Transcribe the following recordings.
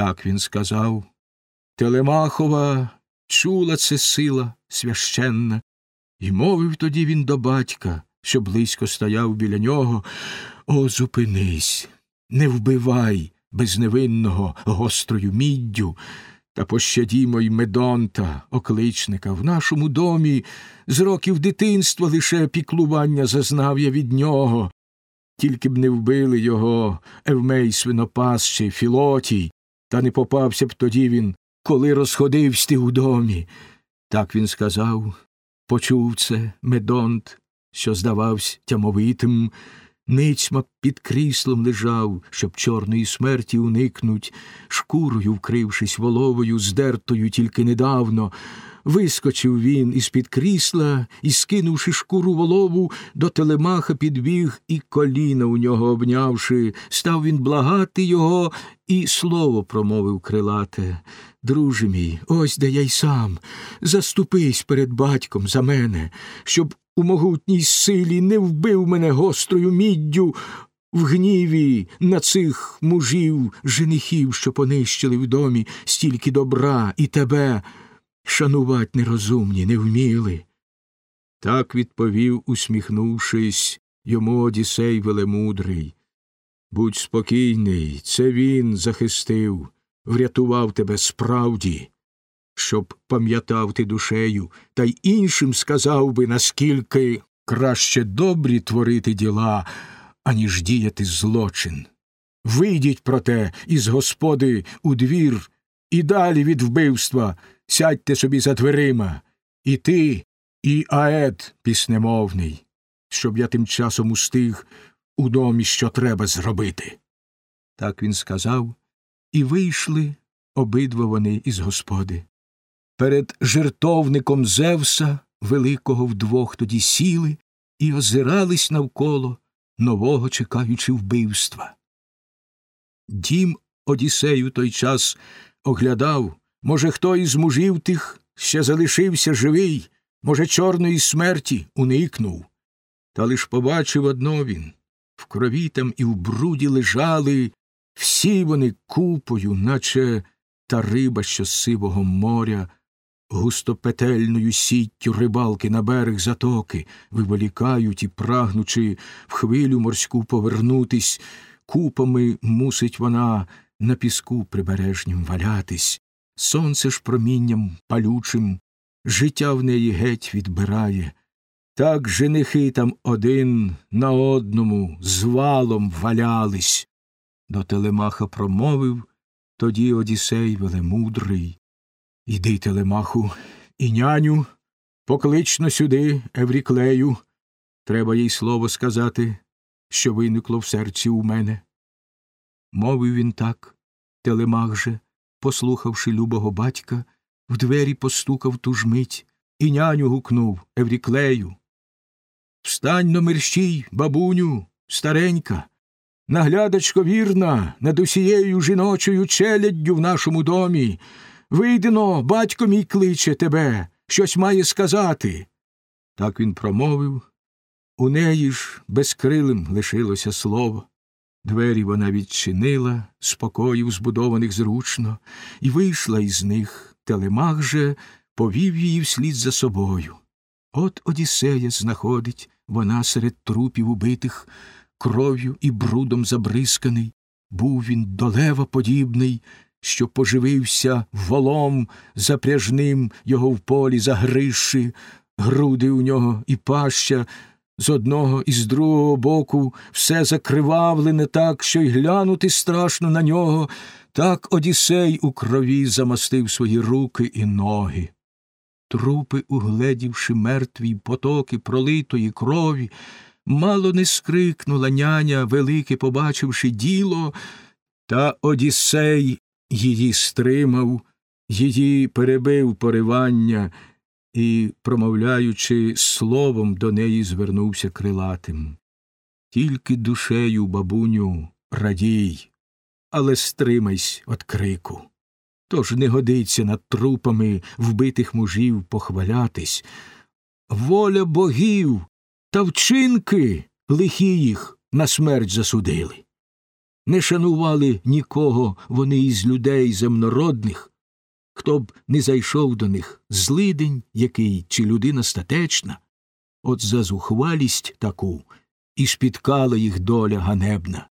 Так він сказав. Телемахова чула це сила священна, і мовив тоді він до батька, що близько стояв біля нього. О, зупинись, не вбивай безневинного гострою міддю, та пощадімо й Медонта, окличника, в нашому домі з років дитинства лише піклування зазнав я від нього, тільки б не вбили його Евмей свинопас чи Філотій, та не попався б тоді він, коли розходивсь ти у домі. Так він сказав, почув це Медонт, що здавався тямовитим, ницьма під кріслом лежав, щоб чорної смерті уникнуть, шкурою вкрившись воловою, здертою тільки недавно. Вискочив він із під крісла і, скинувши шкуру волову, до телемаха підбіг і коліна у нього обнявши, став він благати його і слово промовив крилате. Друже мій, ось де я й сам. Заступись перед батьком за мене, щоб у могутній силі не вбив мене гострою міддю в гніві на цих мужів, женихів, що понищили в домі стільки добра і тебе шанувать нерозумні не вміли. Так відповів, усміхнувшись, йому Одісей велемудрий. Будь спокійний, це він захистив, врятував тебе справді, щоб пам'ятав ти душею, та й іншим сказав би, наскільки краще добрі творити діла, аніж діяти злочин. Вийдіть, проте, із господи у двір і далі від вбивства сядьте собі за дверима, і ти, і аед піснемовний, щоб я тим часом устиг у домі, що треба зробити. Так він сказав, і вийшли обидва вони із господи. Перед жертовником Зевса, великого вдвох тоді сіли і озирались навколо, нового чекаючи вбивства. Дім Одіссею той час оглядав, може, хто із мужів тих ще залишився живий, може, чорної смерті уникнув. Та лиш побачив одно він в крові там і в бруді лежали всі вони купою, наче та риба, що з сивого моря, густопетельною сіттю рибалки на берег затоки виволікають і, прагнучи в хвилю морську повернутись, купами мусить вона на піску прибережнім валятись, сонце ж промінням палючим, життя в неї геть відбирає. Так женихи там один на одному з валом валялись. До Телемаха промовив тоді Одісей велемудрий. Іди, Телемаху, і няню, поклично сюди, Евріклею. Треба їй слово сказати, що виникло в серці у мене. Мовив він так, Телемах же, послухавши любого батька, в двері постукав ту ж мить і няню гукнув Евріклею. Встань но бабуню, старенька, наглядачко вірна над усією жіночою челяддю в нашому домі. Вийдено, батько мій кличе тебе, щось має сказати. Так він промовив. У неї ж безкрилим лишилося слово. Двері вона відчинила, спокоїв збудованих зручно, і вийшла із них. Телемах же повів її вслід за собою. От Одіссея знаходить вона серед трупів убитих, кров'ю і брудом забризканий. Був він до лева подібний, що поживився волом запряжним його в полі загризши, груди у нього і паща з одного і з другого боку все закривавлене так, що й глянути страшно на нього, так Одісей у крові замастив свої руки і ноги. Трупи, угледівши мертві потоки пролитої крові, мало не скрикнула няня, велике побачивши діло, та Одіссей її стримав, її перебив поривання і, промовляючи словом, до неї звернувся крилатим. Тільки душею, бабуню, радій, але стримайсь від крику. Тож не годиться над трупами вбитих мужів похвалятись. Воля богів та вчинки лихі їх на смерть засудили. не шанували нікого вони із людей земнородних, хто б не зайшов до них злидень який чи людина статечна, от за зухвалість таку і спіткала їх доля ганебна.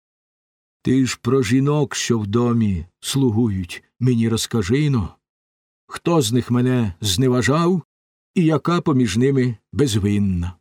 Ти ж про жінок, що в домі слугують, мені розкажи но, хто з них мене зневажав і яка поміж ними безвинна.